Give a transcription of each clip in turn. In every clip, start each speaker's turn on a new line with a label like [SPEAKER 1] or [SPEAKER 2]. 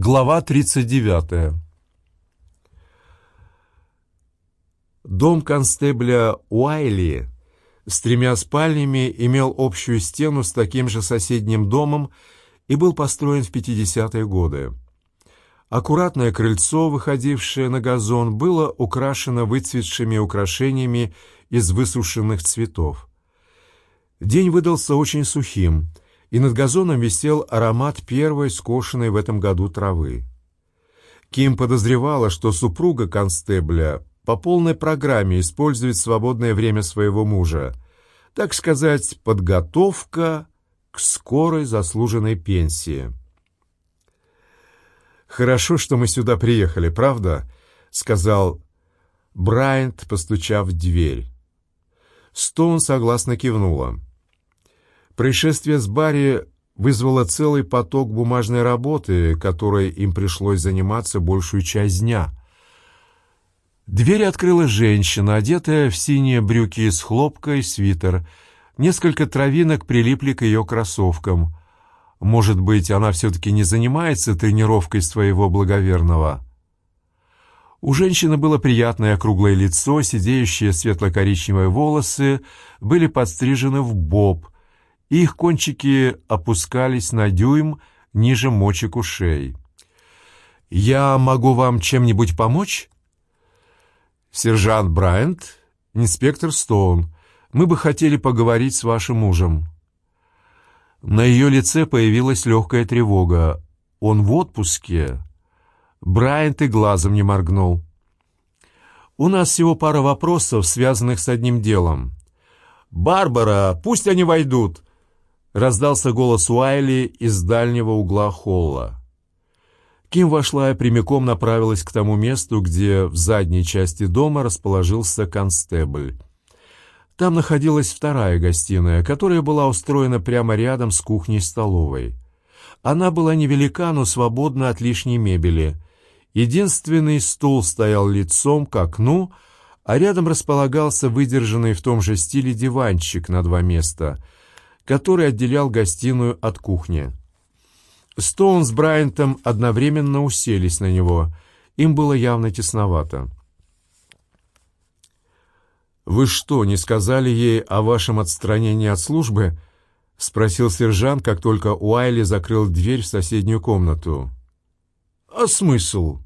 [SPEAKER 1] Глава 39. Дом констебля Уайли с тремя спальнями имел общую стену с таким же соседним домом и был построен в 50-е годы. Аккуратное крыльцо, выходившее на газон, было украшено выцветшими украшениями из высушенных цветов. День выдался очень сухим — и над газоном висел аромат первой скошенной в этом году травы. Ким подозревала, что супруга констебля по полной программе использует свободное время своего мужа, так сказать, подготовка к скорой заслуженной пенсии. «Хорошо, что мы сюда приехали, правда?» — сказал Брайант, постучав в дверь. Стоун согласно кивнула. Происшествие с Барри вызвало целый поток бумажной работы, которой им пришлось заниматься большую часть дня. Дверь открыла женщина, одетая в синие брюки с хлопкой, свитер. Несколько травинок прилипли к ее кроссовкам. Может быть, она все-таки не занимается тренировкой своего благоверного? У женщины было приятное округлое лицо, сидеющие светло-коричневые волосы были подстрижены в боб — их кончики опускались на дюйм ниже мочек ушей. «Я могу вам чем-нибудь помочь?» «Сержант Брайант, инспектор Стоун, мы бы хотели поговорить с вашим мужем». На ее лице появилась легкая тревога. «Он в отпуске?» Брайант и глазом не моргнул. «У нас всего пара вопросов, связанных с одним делом». «Барбара, пусть они войдут!» Раздался голос Уайли из дальнего угла холла. Ким вошла и прямиком направилась к тому месту, где в задней части дома расположился констебль. Там находилась вторая гостиная, которая была устроена прямо рядом с кухней-столовой. Она была невелика, но свободна от лишней мебели. Единственный стул стоял лицом к окну, а рядом располагался выдержанный в том же стиле диванчик на два места — который отделял гостиную от кухни. Стоун с Брайантом одновременно уселись на него. Им было явно тесновато. «Вы что, не сказали ей о вашем отстранении от службы?» — спросил сержант, как только Уайли закрыл дверь в соседнюю комнату. «А смысл?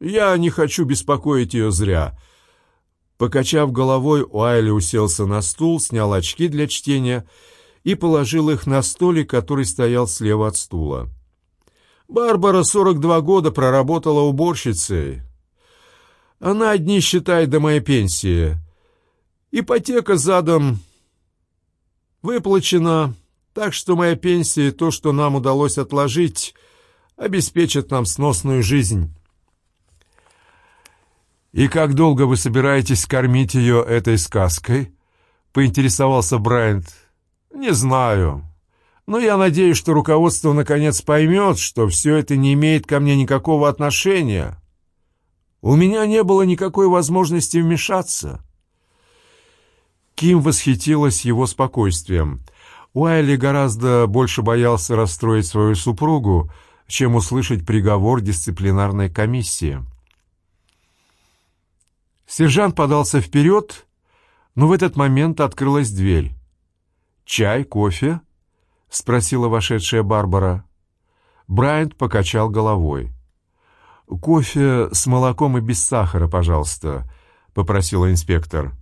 [SPEAKER 1] Я не хочу беспокоить ее зря». Покачав головой, Уайли уселся на стул, снял очки для чтения положил их на столик, который стоял слева от стула. Барбара 42 года проработала уборщицей. Она одни считает до моей пенсии. Ипотека задом выплачена, так что моя пенсия и то, что нам удалось отложить, обеспечит нам сносную жизнь. «И как долго вы собираетесь кормить ее этой сказкой?» — поинтересовался Брайант. «Не знаю. Но я надеюсь, что руководство наконец поймет, что все это не имеет ко мне никакого отношения. У меня не было никакой возможности вмешаться». Ким восхитилась его спокойствием. Уайли гораздо больше боялся расстроить свою супругу, чем услышать приговор дисциплинарной комиссии. Сержант подался вперед, но в этот момент открылась дверь. «Чай, кофе?» — спросила вошедшая Барбара. Брайант покачал головой. «Кофе с молоком и без сахара, пожалуйста», — попросила инспектор.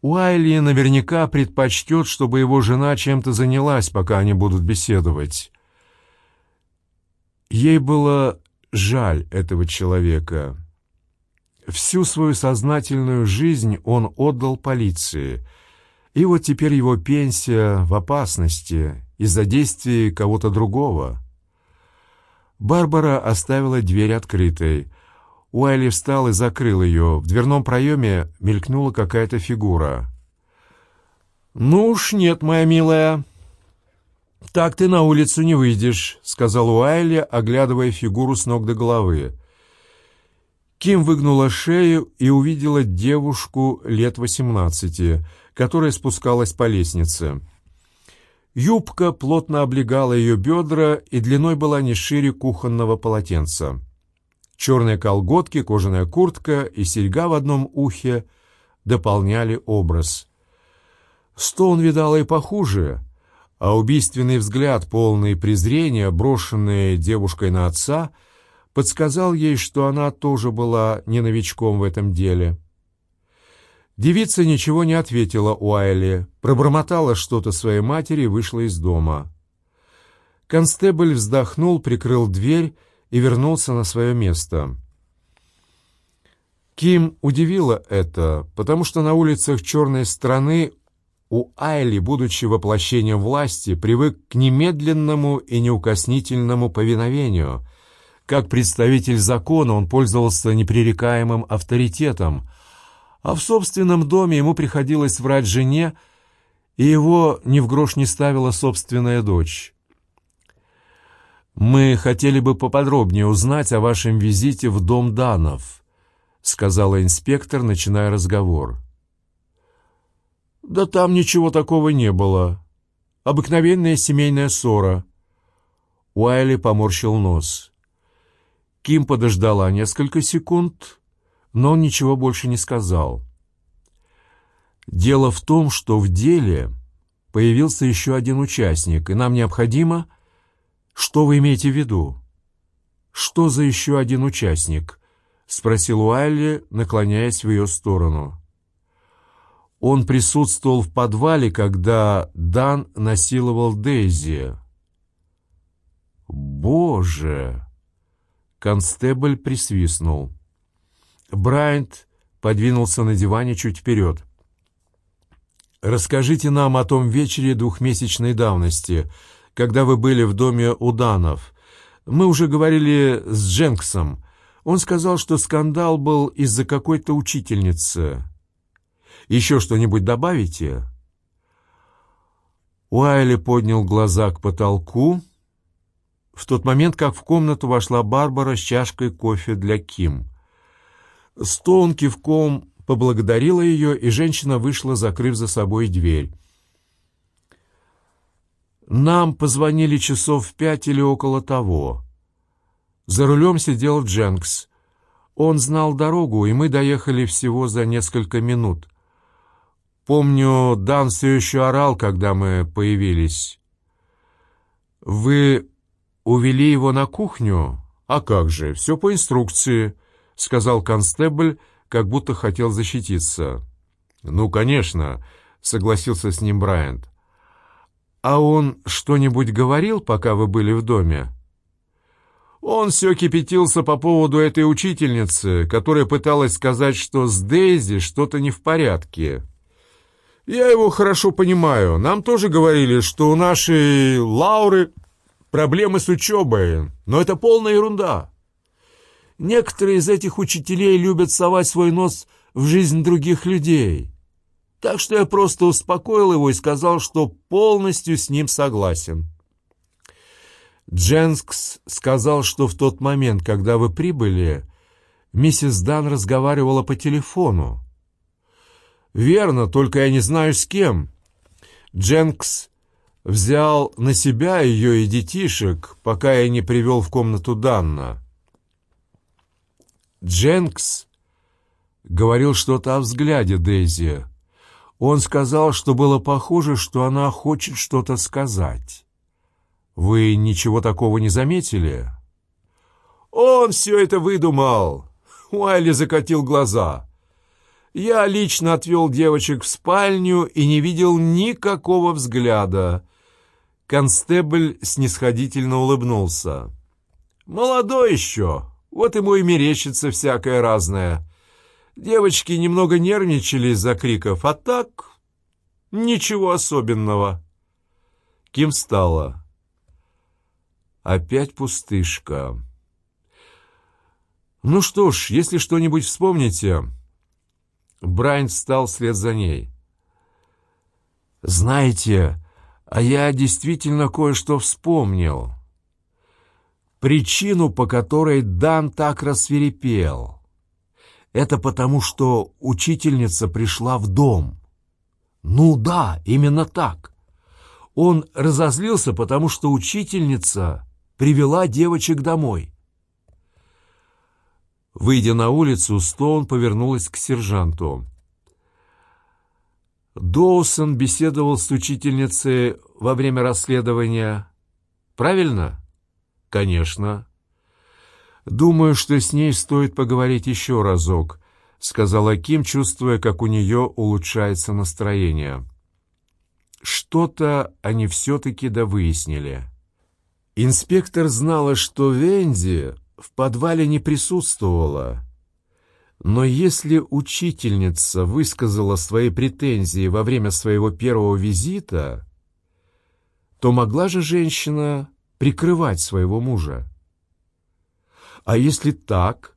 [SPEAKER 1] Уайли наверняка предпочтет, чтобы его жена чем-то занялась, пока они будут беседовать. Ей было жаль этого человека. Всю свою сознательную жизнь он отдал полиции — и вот теперь его пенсия в опасности из-за действий кого-то другого. Барбара оставила дверь открытой. Уайли встал и закрыл ее. В дверном проеме мелькнула какая-то фигура. «Ну уж нет, моя милая. Так ты на улицу не выйдешь», — сказал Уайли, оглядывая фигуру с ног до головы. Ким выгнула шею и увидела девушку лет восемнадцати — которая спускалась по лестнице. Юбка плотно облегала ее бедра и длиной была не шире кухонного полотенца. Черные колготки, кожаная куртка и серьга в одном ухе дополняли образ. Стоун видала и похуже, а убийственный взгляд, полный презрения, брошенный девушкой на отца, подсказал ей, что она тоже была не новичком в этом деле. Девица ничего не ответила Уайли, пробормотала что-то своей матери и вышла из дома. Констебль вздохнул, прикрыл дверь и вернулся на свое место. Ким удивило это, потому что на улицах черной страны у Айли, будучи воплощением власти, привык к немедленному и неукоснительному повиновению. Как представитель закона он пользовался непререкаемым авторитетом, а в собственном доме ему приходилось врать жене, и его ни в грош не ставила собственная дочь. «Мы хотели бы поподробнее узнать о вашем визите в дом Данов», — сказала инспектор, начиная разговор. «Да там ничего такого не было. Обыкновенная семейная ссора». Уайли поморщил нос. Ким подождала несколько секунд, но он ничего больше не сказал. «Дело в том, что в деле появился еще один участник, и нам необходимо...» «Что вы имеете в виду?» «Что за еще один участник?» — спросил Уайли, наклоняясь в ее сторону. Он присутствовал в подвале, когда Дан насиловал Дейзи. «Боже!» Констебль присвистнул. Брайант подвинулся на диване чуть вперед. «Расскажите нам о том вечере двухмесячной давности, когда вы были в доме Уданов. Мы уже говорили с Дженксом. Он сказал, что скандал был из-за какой-то учительницы. Еще что-нибудь добавите?» Уайли поднял глаза к потолку в тот момент, как в комнату вошла Барбара с чашкой кофе для Ким. Стоун кивком поблагодарила ее, и женщина вышла, закрыв за собой дверь. Нам позвонили часов в пять или около того. За рулем сидел Дженкс. Он знал дорогу, и мы доехали всего за несколько минут. Помню, Дан все еще орал, когда мы появились. «Вы увели его на кухню? А как же, все по инструкции», — сказал констебль, как будто хотел защититься. «Ну, конечно», — согласился с ним Брайант. «А он что-нибудь говорил, пока вы были в доме?» Он все кипятился по поводу этой учительницы, которая пыталась сказать, что с Дейзи что-то не в порядке. Я его хорошо понимаю. Нам тоже говорили, что у нашей Лауры проблемы с учебой, но это полная ерунда. Некоторые из этих учителей любят совать свой нос в жизнь других людей. Так что я просто успокоил его и сказал, что полностью с ним согласен. Дженкс сказал, что в тот момент, когда вы прибыли, миссис Дан разговаривала по телефону. «Верно, только я не знаю с кем». Дженкс взял на себя ее и детишек, пока я не привел в комнату Данна. Дженкс говорил что-то о взгляде Дейзи. Он сказал, что было похоже, что она хочет что-то сказать. Вы ничего такого не заметили? Он все это выдумал. Уайли закатил глаза. Я лично отвел девочек в спальню и не видел никакого взгляда. Констебль снисходительно улыбнулся. «Молодой еще, вот ему и мерещится всякое разное. Девочки немного нервничали из-за криков, а так ничего особенного. Ким встала. Опять пустышка. Ну что ж, если что-нибудь вспомните... Брайан встал вслед за ней. «Знаете, а я действительно кое-что вспомнил. Причину, по которой Дан так рассверепел. Это потому, что учительница пришла в дом. Ну да, именно так.
[SPEAKER 2] Он разозлился, потому что учительница привела девочек домой. Выйдя на улицу, Стоун повернулась к сержанту. Доусон беседовал с учительницей во время расследования. Правильно? Конечно. Думаю, что с ней стоит поговорить еще разок, сказала Ким, чувствуя, как у нее улучшается настроение. Что-то они все-таки довыяснили. Инспектор знала, что Венди в подвале не присутствовала. Но если учительница высказала свои претензии во время своего первого визита, то могла же женщина прикрывать своего мужа. А если так,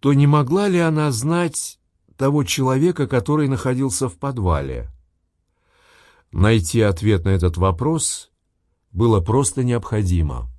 [SPEAKER 2] то не могла ли она знать того человека, который находился в подвале? Найти ответ на этот вопрос было просто необходимо.